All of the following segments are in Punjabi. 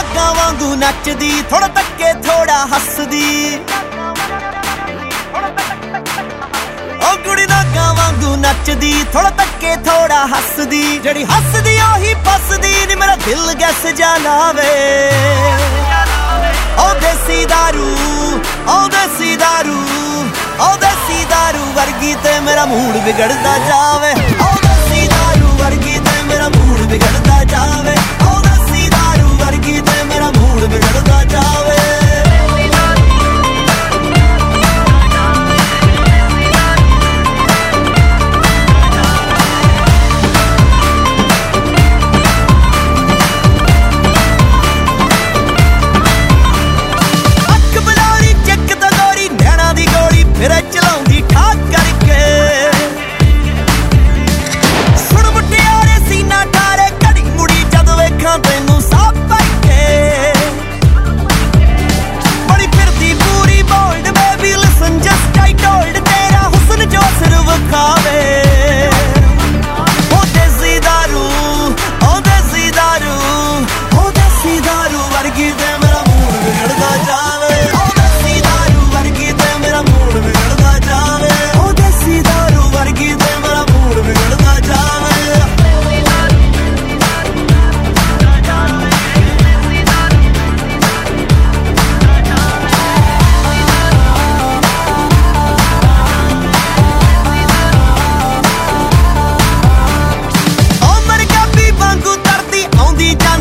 ਵਾਂਗੂ ਨੱਚਦੀ ਥੋੜਾ ਤੱਕੇ ਥੋੜਾ ਹੱਸਦੀ ਉਹ ਕੁੜੀ ਨਾਗਾ ਵਾਂਗੂ ਨੱਚਦੀ ਥੋੜਾ ਤੱਕੇ ਥੋੜਾ ਹੱਸਦੀ ਜਿਹੜੀ ਹੱਸਦੀ ਉਹੀ ਫਸਦੀ ਨੀ ਮੇਰਾ ਦਿਲ ਗੈਸ ਜਾ ਲਾਵੇ ਉਹ ਦੇਸੀ दारू ਉਹ ਦੇਸੀ दारू ਉਹ ਦੇਸੀ दारू ਵਰਗੀ ਤੇ ਮੇਰਾ ਮੂਡ ਵਿਗੜਦਾ ਜਾਵੇ ਉਹ ਦੇਸੀ दारू ਵਰਗੀ ਤੇ ਮੇਰਾ ਮੂਡ ਵਿਗੜਦਾ ਜਾਵੇ ਉਹ ਦੇਸੀ दारू ਵਰਗੀ ਤੇ ਮੇਰਾ ਮੂਡ ਵਿਗੜਦਾ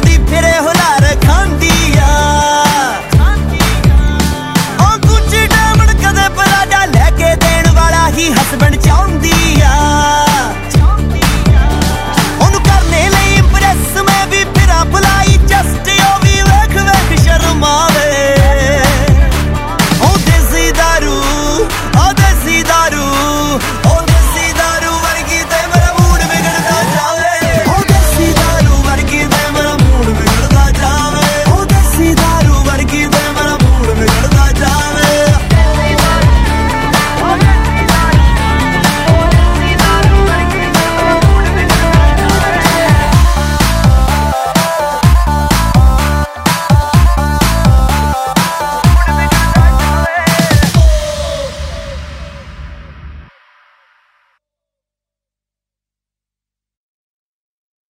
ਜਾਂਦੀ ਫਿਰੇ ਹੁਲਾਰ ਖਾਂਦੀ ਆ। ਉਹ ਗੁੱਚੀ ਡਾਇਮੰਡ ਕਦੇ ਪਰਾਡਾ ਲੈ ਕੇ ਦੇਣ ਵਾਲਾ ਹੀ ਹਸਬੰਡ ਚਾਹੁੰਦੀ ਆ।